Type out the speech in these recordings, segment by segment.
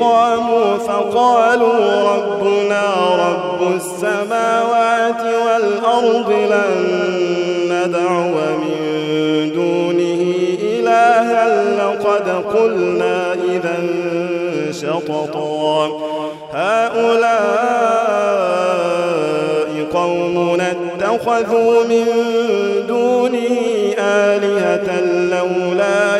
قاموا فقالوا ربنا رب السماوات والأرض لن ندعو من دونه إلها لقد قلنا إذا شططا. هؤلاء قوم اتخذوا من دونه آلهة لولا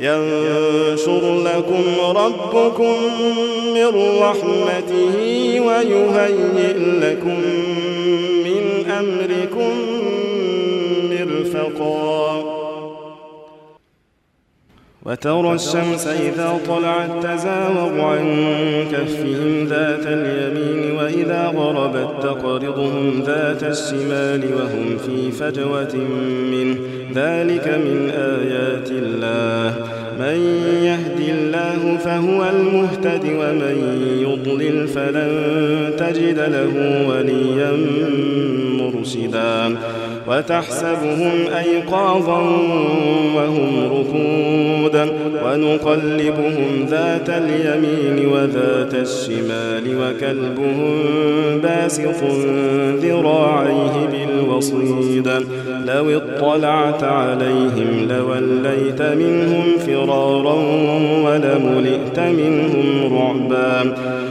ينشر لكم ربكم من رحمته ويهيئ لكم من أمركم مرفقا. وترى الشمس إذا طلعت تزاوغ عن كفهم ذات اليمين وإذا غربت تقرضهم ذات الشمال وهم في فجوة منه. ذلك من آيات الله. من يهد الله فهو المهتد ومن يضلل فلن تجد له وليا مرشدا. وتحسبهم أيقاظا وهم ركودا ونقلبهم ذات اليمين وذات الشمال وكلبهم باسط ذراعيه بالوصيد لو اطلعت عليهم لوليت منهم فرارا ولملئت منهم رعبا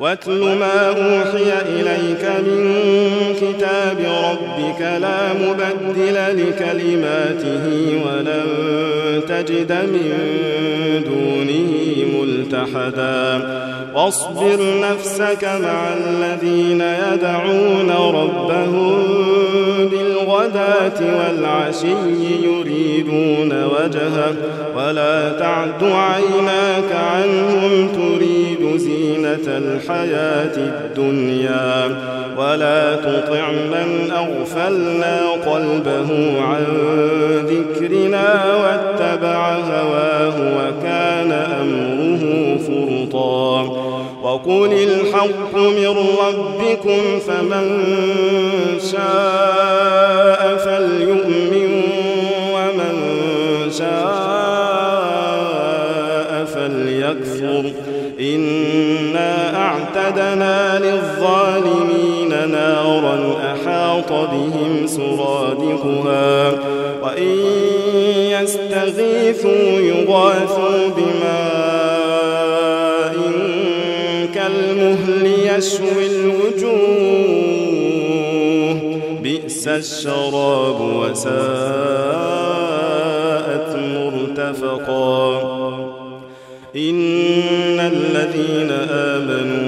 واتل ما أوحي إليك من كتاب ربك لا مبدل لكلماته ولن تجد من دونه ملتحدا. واصبر نفسك مع الذين يدعون ربهم بالغداة والعشي يريدون وجهه. ولا تعد عيناك عنهم تريد زينة الحياة الدنيا ولا تطع من أغفلنا قلبه عن ذكرنا واتبع هواه وكان أمره فرطا. وقل الحق من ربكم فمن شاء فليؤمن أعتدنا للظالمين نارا أحاط بهم سرادقها. وإن يستغيثوا يغاثوا بماء كالمهل يشوي الوجوه. بئس الشراب وساءت مرتفقا. إن الذين آمنوا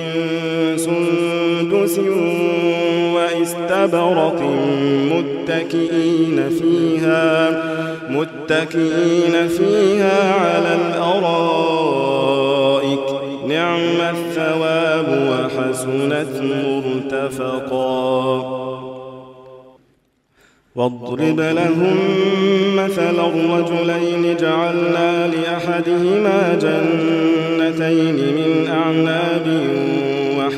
سندس واستبرق متكئين فيها متكئين فيها على الأرائك. نعم الثواب وحسنت مرتفقا. واضرب لهم مثل الرجلين جعلنا لأحدهما جنتين من أعناب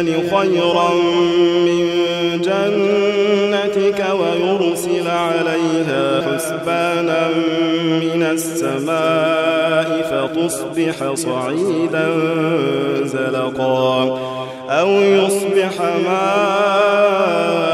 يؤتيني خيرا من جنتك ويرسل عليها حسبانا من السماء فتصبح صعيدا زلقا أو يصبح ماؤها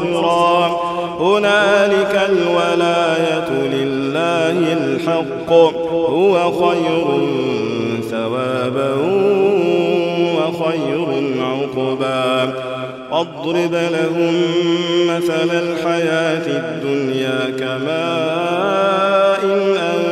منتصرا هنالك الولاية لله الحق. هو خير ثوابا وخير عقبا. واضرب لهم مثل الحياة الدنيا كماء إن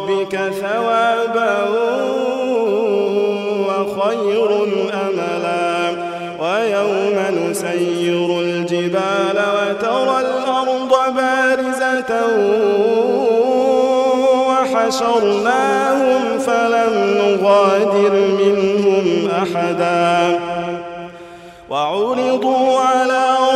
ثوابا وخير أملا. ويوم نسير الجبال وترى الأرض بارزة وحشرناهم فلم نغادر منهم أحدا. وعرضوا على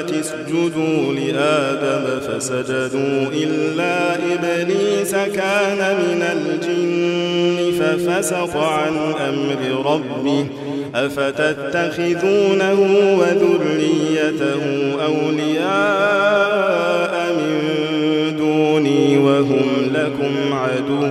اسجدوا لآدم فسجدوا إلا إبليس كان من الجن ففسق عن أمر ربه أفتتخذونه وذريته أولياء من دوني وهم لكم عدو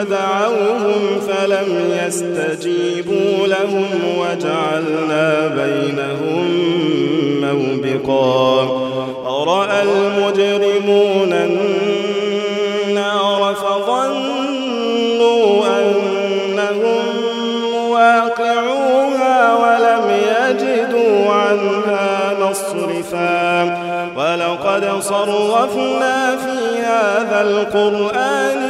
فدعوهم فلم يستجيبوا لهم وجعلنا بينهم موبقا. رأى المجرمون النار فظنوا أنهم مواقعوها ولم يجدوا عنها مصرفا. ولقد صرفنا في هذا القرآن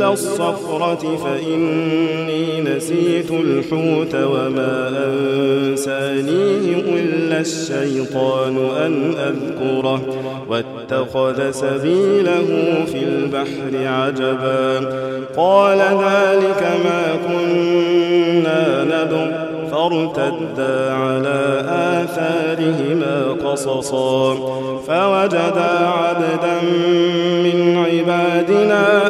إلى الصخرة فإني نسيت الحوت وما أنسانيه إلا الشيطان أن أذكره واتخذ سبيله في البحر عجبا قال ذلك ما كنا نبغ فارتدا على آثارهما قصصا فوجدا عبدا من عبادنا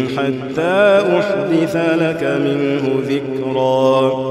حتى أحدث لك منه ذكرا.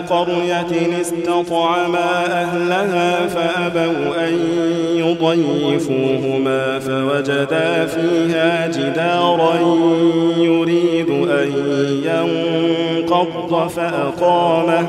قرية استطعما أهلها فأبوا أن يضيفوهما فوجدا فيها جدارا يريد أن ينقض فأقامه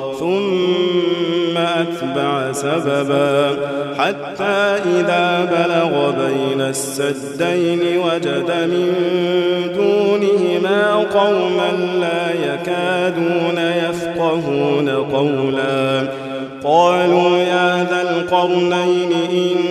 ثم أتبع سببا. حتى إذا بلغ بين السدين وجد من دونهما قوما لا يكادون يفقهون قولا. قالوا يا ذا القرنين إن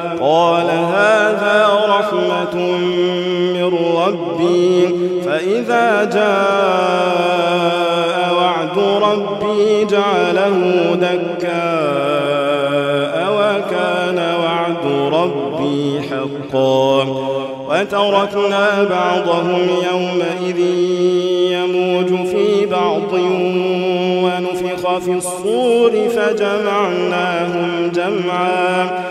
قال هذا رحمة من ربي فإذا جاء وعد ربي جعله دكاء وكان وعد ربي حقا. وتركنا بعضهم يومئذ يموج في بعض ونفخ في الصور فجمعناهم جمعا.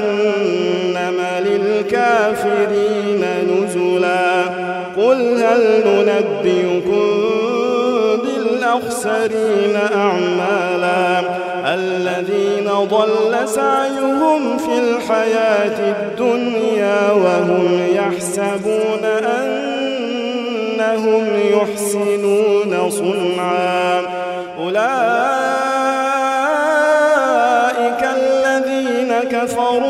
جهنم للكافرين نزلا. قل هل ننبئكم بالأخسرين أعمالا؟ الذين ضل سعيهم في الحياة الدنيا وهم يحسبون أنهم يحسنون صنعا. أولئك الذين كفروا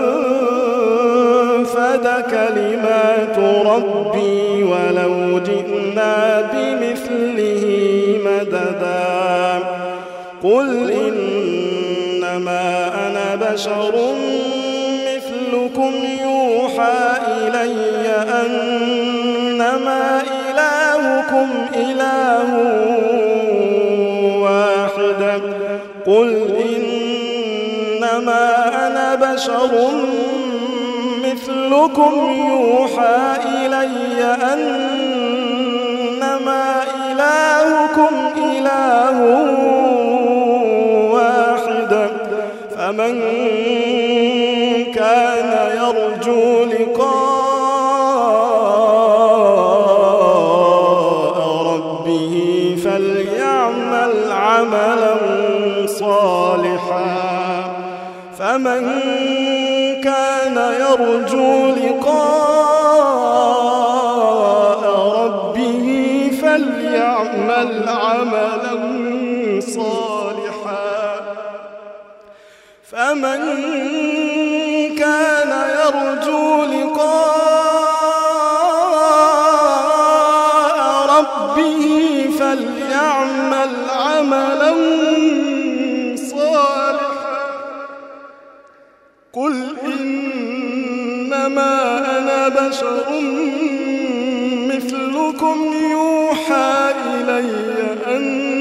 ربي ولو جئنا بمثله مددا. قل إنما أنا بشر مثلكم يوحى إلي أنما إلهكم إله واحد. قل إنما أنا بشر مثلكم يوحى إلي أنما يرجو لقاء ربه فليعمل عملا صالحا. فمن مثلكم يوحى إلي أنما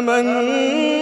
فمن